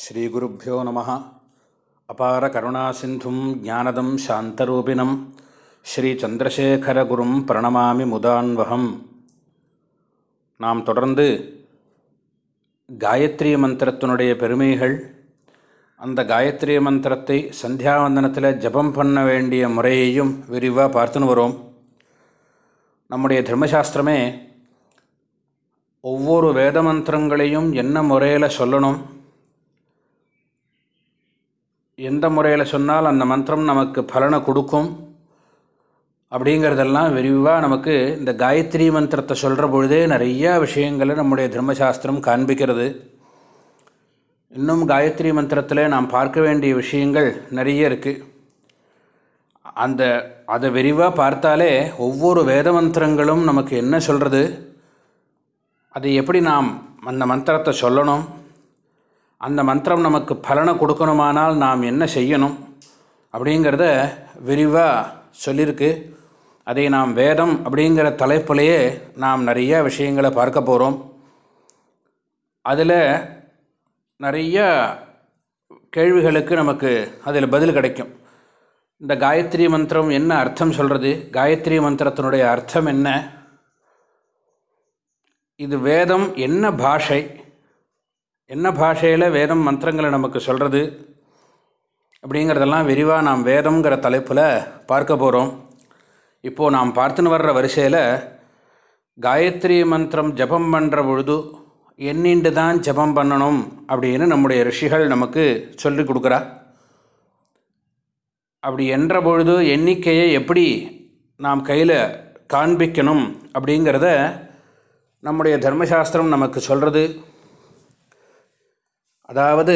ஸ்ரீகுருப்போ நம. அபார கருணாசிந்தும் ஜானதம் சாந்தரூபிணம். ஸ்ரீச்சந்திரசேகரகுரும் பிரணமாமி முதான்வகம். நாம் தொடர்ந்து காயத்ரி மந்திரத்தினுடைய பெருமைகள் அந்த காயத்ரி மந்திரத்தை சந்தியாவந்தனத்தில் ஜபம் பண்ண வேண்டிய முறையையும் விரிவாக பார்த்துன்னு வரோம். நம்முடைய தர்மசாஸ்திரமே ஒவ்வொரு வேத மந்திரங்களையும் என்ன முறையில் சொல்லணும் எந்த முறையில் சொன்னால் அந்த மந்திரம் நமக்கு பலனை கொடுக்கும் அப்படிங்கிறதெல்லாம் விரிவாக நமக்கு இந்த காயத்ரி மந்திரத்தை சொல்கிற பொழுதே நிறையா விஷயங்களை நம்முடைய தர்மசாஸ்திரம் காண்பிக்கிறது. இன்னும் காயத்ரி மந்திரத்தில் நாம் பார்க்க வேண்டிய விஷயங்கள் நிறைய இருக்குது அந்த அதை விரிவாக பார்த்தாலே ஒவ்வொரு வேத மந்திரங்களும் நமக்கு என்ன சொல்கிறது அதை எப்படி நாம் அந்த மந்திரத்தை சொல்லணும்? அந்த மந்திரம் நமக்கு பலனை கொடுக்கணுமானால் நாம் என்ன செய்யணும் அப்படிங்கிறத விரிவாக சொல்லியிருக்கு அதை நாம் வேதம் அப்படிங்கிற தலைப்பிலேயே நாம் நிறைய விஷயங்களை பார்க்க போகிறோம் அதில் நிறைய கேள்விகளுக்கு நமக்கு அதில் பதில் கிடைக்கும். இந்த காயத்ரி மந்திரம் என்ன அர்த்தம் சொல்கிறது காயத்ரி மந்திரத்தினுடைய அர்த்தம் என்ன? இது வேதம் என்ன பாஷை? என்ன பாஷையில் வேதம் மந்திரங்களை நமக்கு சொல்கிறது அப்படிங்கிறதெல்லாம் விரிவாக நாம் வேதம்ங்கிற தலைப்பில் பார்க்க போகிறோம் இப்போது நாம் பார்த்துன்னு வர்ற வரிசையில் காயத்ரி மந்திரம் ஜபம் பண்ணுற பொழுது எண்ணிண்டு தான் ஜபம் பண்ணணும் அப்படின்னு நம்முடைய ரிஷிகள் நமக்கு சொல்லி கொடுக்குறா. அப்படி என்ற பொழுது எண்ணிக்கையை எப்படி நாம் கையில் காண்பிக்கணும் அப்படிங்கிறத நம்முடைய தர்மசாஸ்திரம் நமக்கு சொல்கிறது அதாவது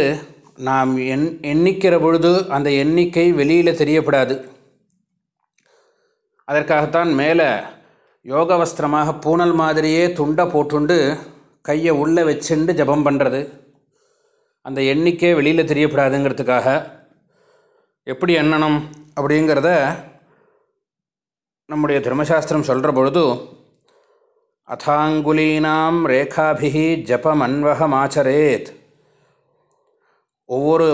நாம் எண் எண்ணிக்கிற பொழுது அந்த எண்ணிக்கை வெளியில் தெரியப்படாது. அதற்காகத்தான் மேலே யோக வஸ்திரமாக பூனல் மாதிரியே துண்டை போட்டுண்டு கையை உள்ளே வச்சுண்டு ஜபம் பண்ணுறது அந்த எண்ணிக்கை வெளியில் தெரியப்படாதுங்கிறதுக்காக எப்படி எண்ணணும் அப்படிங்கிறத நம்முடைய தர்மசாஸ்திரம் சொல்கிற பொழுது அதாங்குலீனாம் ரேகாபிகி ஜபமன்வகமாச்சரேத். ஒவ்வொரு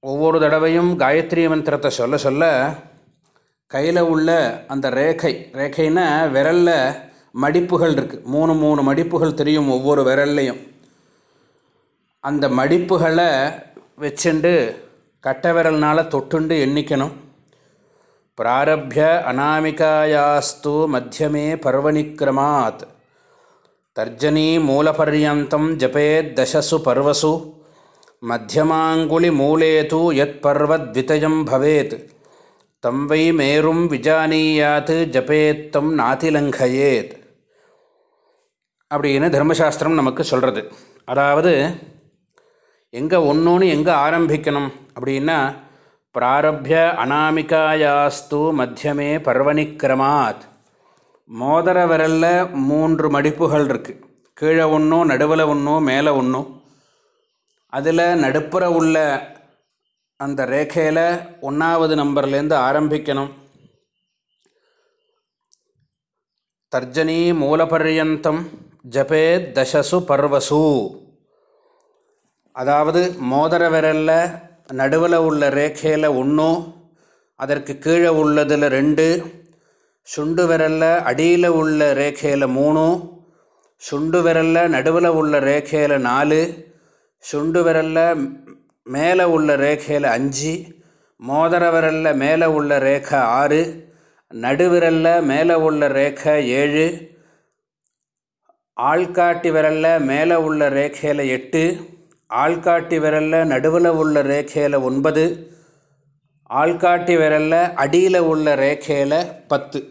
ஒவ்வொரு தடவையும் காயத்ரி மந்திரத்தை சொல்ல சொல்ல கையில் உள்ள அந்த ரேகை ரேகைன்னா விரலில் மடிப்புகள் இருக்குது மூணு மூணு மடிப்புகள் தெரியும் ஒவ்வொரு விரல்லையும். அந்த மடிப்புகளை வச்சுண்டு கட்ட விரல்னால் தொட்டுண்டு எண்ணிக்கணும். பிராரப்ய அநாமிகாயாஸ்து மத்தியமே பர்வநிக்கிரமாத் தர்ஜனி மூலபர்யந்தம் ஜபே தசசு பர்வசு. மத்தியமாங்குலி மூலே தூ யத் பர்வத்விதயம் பவேத் தம் வை மேரும் விஜானீயாத் ஜபேத்தம் நாதிலங்கயேத் அப்படின்னு தர்மசாஸ்திரம் நமக்கு சொல்கிறது அதாவது எங்கே ஒன்றுன்னு எங்கே ஆரம்பிக்கணும் அப்படின்னா பிராரப்ய அனாமிகாயாஸ்து மத்தியமே பர்வனிக்கிரமாத் மோதர விரலில் மூன்று மடிப்புகள் இருக்குது கீழே ஒன்றும் நடுவில் ஒன்றும் மேலே ஒன்றும் அதில் நடுப்புற உள்ள அந்த ரேகையில் ஒன்றாவது நம்பர்லேருந்து ஆரம்பிக்கணும். தர்ஜனி மூலபர்யந்தம் ஜபே தசசு பர்வசு. அதாவது மோதிர விரலில் நடுவில் உள்ள ரேகையில் ஒன்று அதற்கு கீழே உள்ளதில் ரெண்டு சுண்டு விரலில் அடியில் உள்ள ரேகையில் மூணு சுண்டு விரலில் நடுவில் உள்ள ரேகையில் நாலு சுண்டு விரலில் மேலே உள்ள ரேகையில் அஞ்சு மோதிர விரலில் மேலே உள்ள ரேகை ஆறு நடுவிரலில் மேலே உள்ள ரேகை ஏழு ஆள்காட்டி விரலில் மேலே உள்ள ரேகையில் எட்டு ஆள்காட்டி விரலில் நடுவில் உள்ள ரேகையில் ஒன்பது ஆள்காட்டி விரலில் அடியில் உள்ள ரேகையில் பத்து.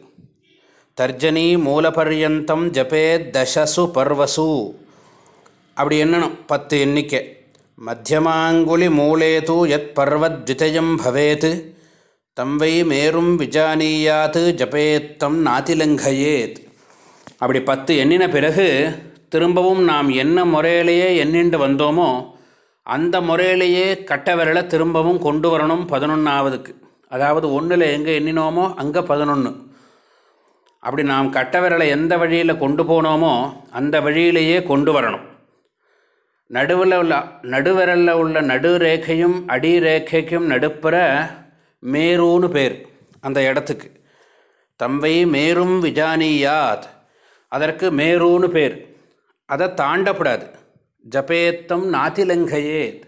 தர்ஜனி மூலபர்யந்தம் ஜபே தசசு பர்வசு. அப்படி எண்ணணும். பத்து எண்ணிக்கை. மத்தியமாங்குலி மூலே தூ யத் பர்வத்விதயம் பவேத். தம் வை மேரும் விஜானியாத்து ஜபேத்தம் நாதிலங்கயேத். அப்படி பத்து எண்ணின பிறகு திரும்பவும் நாம் என்ன முறையிலேயே எண்ணிண்டு வந்தோமோ அந்த முறையிலேயே கட்ட விரலை திரும்பவும் கொண்டு வரணும் பதினொன்றாவதுக்கு அதாவது ஒன்றில் எங்கே எண்ணினோமோ அங்கே பதினொன்று அப்படி நாம் கட்ட விரலை எந்த வழியில் கொண்டு போனோமோ அந்த வழியிலேயே கொண்டு வரணும். நடுவில் உள்ள நடுவிரலில் உள்ள நடு ரேகையும் அடி ரேகைக்கும் நடுப்புற மேரூன்னு பேர் அந்த இடத்துக்கு. தம்பை மேரும் விஜானியாத் அதற்கு மேரூன்னு பேர். அதை தாண்டப்படாது. ஜபேத்தம் நாத்திலங்கையேத்.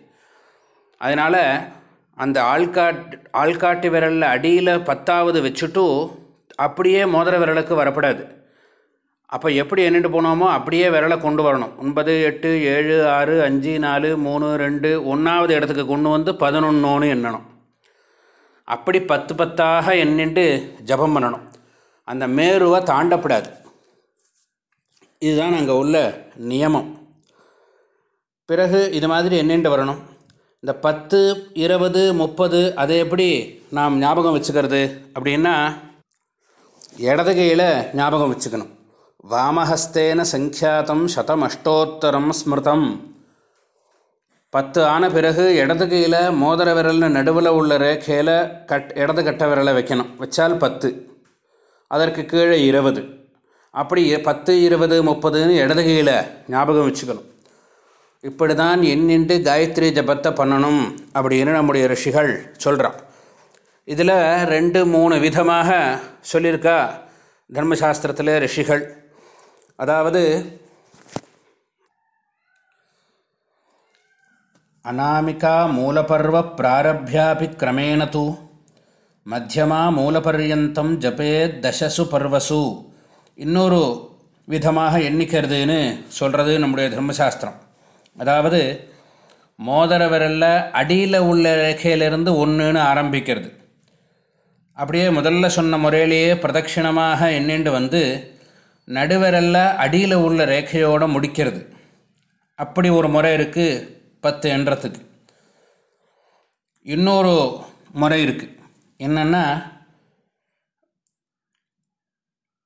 அதனால் அந்த ஆள்காட் ஆள்காட்டு விரலில் அடியில் பத்தாவது வச்சுட்டு அப்படியே மோதிர விரலுக்கு வரப்படாது. அப்போ எப்படி எண்ணிட்டு போனோமோ அப்படியே விரலை கொண்டு வரணும். ஒன்பது எட்டு ஏழு ஆறு அஞ்சு நாலு மூணு ரெண்டு ஒன்றாவது இடத்துக்கு கொண்டு வந்து பதினொன்னோன்னு எண்ணணும். அப்படி பத்து பத்தாக எண்ணிட்டு ஜபம் பண்ணணும். அந்த மேருவை தாண்டப்படாது. இதுதான் அங்கே உள்ள நியமம். பிறகு இது மாதிரி எண்ணிட்டு வரணும். இந்த பத்து இருபது முப்பது அதை எப்படி நாம் ஞாபகம் வச்சுக்கிறது அப்படின்னா இடது கையில் ஞாபகம் வச்சுக்கணும். வாமஹஸ்தேன சங்கியாத்தம் சதம் அஷ்டோத்தரம் ஸ்மிருதம். பத்து ஆன பிறகு இடது கையில் மோதிர விரல்னு நடுவில் உள்ள ரேகையில் கட் இடது கட்ட விரலை வைக்கணும். வச்சால் பத்து. அதற்கு கீழே இருபது. அப்படி பத்து இருபது முப்பதுன்னு இடது கையில் ஞாபகம் வச்சுக்கணும். இப்படி தான் எண்ணின்று காயத்ரி ஜபத்தை பண்ணணும் அப்படின்னு நம்முடைய ரிஷிகள் சொல்கிறான் இதில் ரெண்டு மூணு விதமாக சொல்லியிருக்கா தர்மசாஸ்திரத்தில் ரிஷிகள். அதாவது அநாமிகா மூலபர்வ பிராரபியாபி கிரமேண தூ மத்தியமா மூலபர்யந்தம் ஜபே தசசு பர்வசு. இன்னொரு விதமாக எண்ணிக்கிறதுன்னு சொல்கிறது நம்முடைய தர்மசாஸ்திரம். அதாவது மோதிர விரலில் அடியில் உள்ள ரேகையிலிருந்து ஒன்றுன்னு ஆரம்பிக்கிறது. அப்படியே முதல்ல சொன்ன முறையிலேயே பிரதட்சிணமாக எண்ணிண்டு வந்து நடுவிரலில் அடியில் உள்ள ரேகையோடு முடிக்கிறது. அப்படி ஒரு முறை இருக்குது பத்து எண்றத்துக்கு இன்னொரு முறை இருக்குது என்னென்னா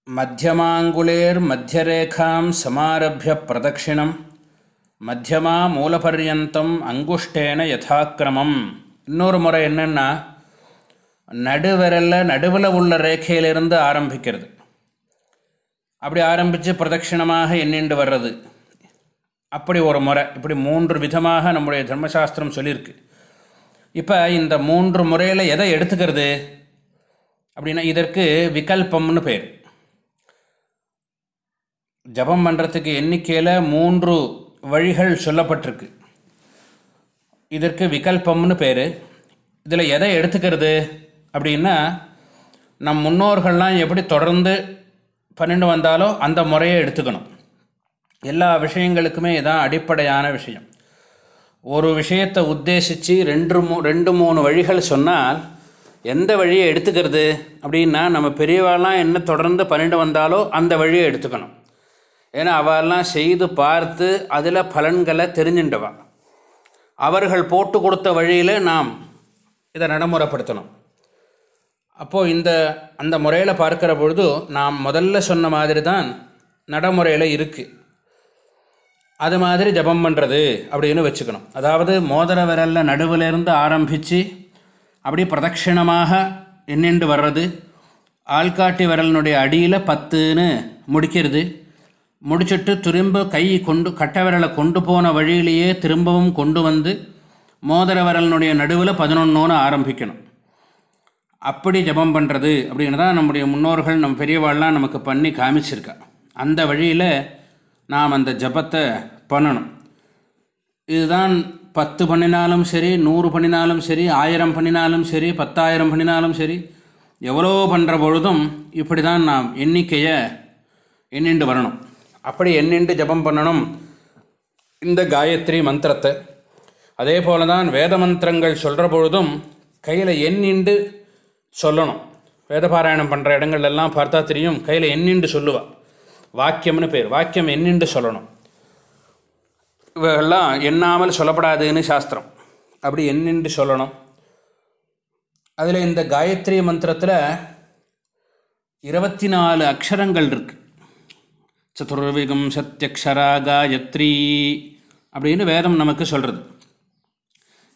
மத்தியமாங்குலேர் மத்தியரேகாம் சமாரபிய பிரதட்சிணம் மத்தியமா மூலபர்யந்தம் அங்குஷ்டேன யதாக்கிரமம். இன்னொரு முறை என்னென்னா நடுவிரலில் நடுவில் உள்ள ரேகையிலிருந்து ஆரம்பிக்கிறது. அப்படி ஆரம்பித்து பிரதட்சிணமாக எண்ணிண்டு வர்றது. அப்படி ஒரு முறை இப்படி மூன்று விதமாக நம்முடைய தர்மசாஸ்திரம் சொல்லியிருக்கு. இப்போ இந்த மூன்று முறையில் எதை எடுத்துக்கிறது? அப்படின்னா இதற்கு விகல்பம்னு பேர். ஜபம் பண்ணுறதுக்கு எண்ணிக்கையில் மூன்று வழிகள் சொல்லப்பட்டிருக்கு. இதற்கு விகல்பம்னு பேர். இதில் எதை எடுத்துக்கிறது? அப்படின்னா நம் முன்னோர்கள்லாம் எப்படி தொடர்ந்து பன்னெண்டு வந்தாலோ அந்த முறையை எடுத்துக்கணும். எல்லா விஷயங்களுக்குமே இதான் அடிப்படையான விஷயம். ஒரு விஷயத்தை உத்தேசித்து ரெண்டு மூ ரெண்டு மூணு வழிகள் சொன்னால் எந்த வழியை எடுத்துக்கிறது அப்படின்னா நம்ம பெரியவாள்லாம் என்ன தொடர்ந்து பன்னெண்டு வந்தாலோ அந்த வழியை எடுத்துக்கணும். ஏன்னா அவெல்லாம் செய்து பார்த்து அதில் பலன்களை தெரிஞ்சுட்டவா அவர்கள் போட்டு கொடுத்த வழியில் நாம் இதை நடைமுறைப்படுத்தணும். அப்போது இந்த அந்த முறையில் பார்க்குற பொழுது நாம் முதல்ல சொன்ன மாதிரி தான் நடைமுறையில் இருக்குது அது மாதிரி ஜபம் பண்ணுறது அப்படின்னு வச்சுக்கணும். அதாவது மோதிர விரலில் நடுவிலிருந்து ஆரம்பித்து அப்படி பிரதட்சிணமாக எண்ணிண்டு வர்றது ஆள்காட்டி விரலினுடைய அடியில் பத்துன்னு முடிக்கிறது முடிச்சுட்டு திரும்ப கை கொண்டு கட்ட விரலை கொண்டு போன வழியிலேயே திரும்பவும் கொண்டு வந்து மோதிர விரலினுடைய நடுவில் பதினொன்னோன்னு ஆரம்பிக்கணும். அப்படி ஜபம் பண்ணுறது அப்படின்னு தான் நம்முடைய முன்னோர்கள் நம் பெரியவாள்லாம் நமக்கு பண்ணி காமிச்சிருக்கா. அந்த வழியில் நாம் அந்த ஜபத்தை பண்ணணும். இதுதான் பத்து பண்ணினாலும் சரி நூறு பண்ணினாலும் சரி ஆயிரம் பண்ணினாலும் சரி பத்தாயிரம் பண்ணினாலும் சரி எவ்வளோ பண்ணுற பொழுதும் இப்படி தான் நாம் எண்ணிக்கையை எண்ணிண்டு வரணும். அப்படி எண்ணிண்டு ஜபம் பண்ணணும். இந்த காயத்ரி மந்திரத்தை. அதே போல தான் வேத மந்திரங்கள் சொல்கிற பொழுதும் கையில் எண்ணிண்டு சொல்லணும். வேதபாராயணம் பண்ணுற இடங்கள்லாம் பார்த்தா தெரியும் கையில் என்னென்று சொல்லுவா. வாக்கியம்னு பேர். வாக்கியம் என்னென்று சொல்லணும். இவெல்லாம் எண்ணாமல் சொல்லப்படாதுன்னு சாஸ்திரம். அப்படி என்னென்று சொல்லணும். அதில் இந்த காயத்ரி மந்திரத்தில் இருபத்தி நாலு அக்ஷரங்கள் இருக்கு. சதுர்விகம் சத்யக்ஷரா காயத்ரி அப்படின்னு வேதம் நமக்கு சொல்கிறது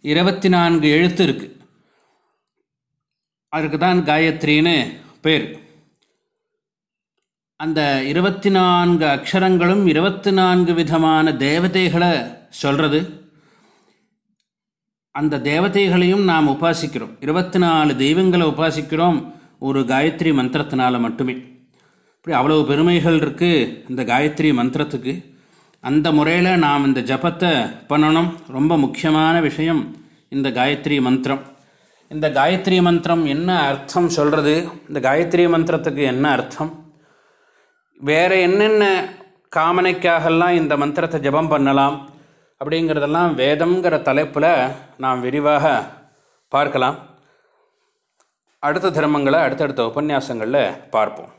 இருபத்தி நான்கு எழுத்து இருக்குது அதுக்கு தான் காயத்ரின்னு பேர். அந்த இருபத்தி நான்கு அக்ஷரங்களும் இருபத்தி நான்கு விதமான தேவதைகளை சொல்கிறது அந்த தேவதைகளையும் நாம் உபாசிக்கிறோம். இருபத்தி நாலு தெய்வங்களை உபாசிக்கிறோம் ஒரு காயத்ரி மந்திரத்தினால் மட்டுமே. இப்படி அவ்வளோ பெருமைகள் இருக்குது இந்த காயத்ரி மந்திரத்துக்கு. அந்த முறையில் நாம் இந்த ஜபத்தை பண்ணணும். ரொம்ப முக்கியமான விஷயம் இந்த காயத்ரி மந்திரம். இந்த காயத்ரி மந்திரம் என்ன அர்த்தம் சொல்கிறது இந்த காயத்ரி மந்திரத்துக்கு என்ன அர்த்தம்? வேறு என்னென்ன காமனைக்காகலாம் இந்த மந்திரத்தை ஜபம் பண்ணலாம்? அப்படிங்கிறதெல்லாம் வேதம்ங்கிற தலைப்பில் நாம் விரிவாக பார்க்கலாம். அடுத்த தர்மங்களை அடுத்தடுத்த உபன்யாசங்களில் பார்ப்போம்.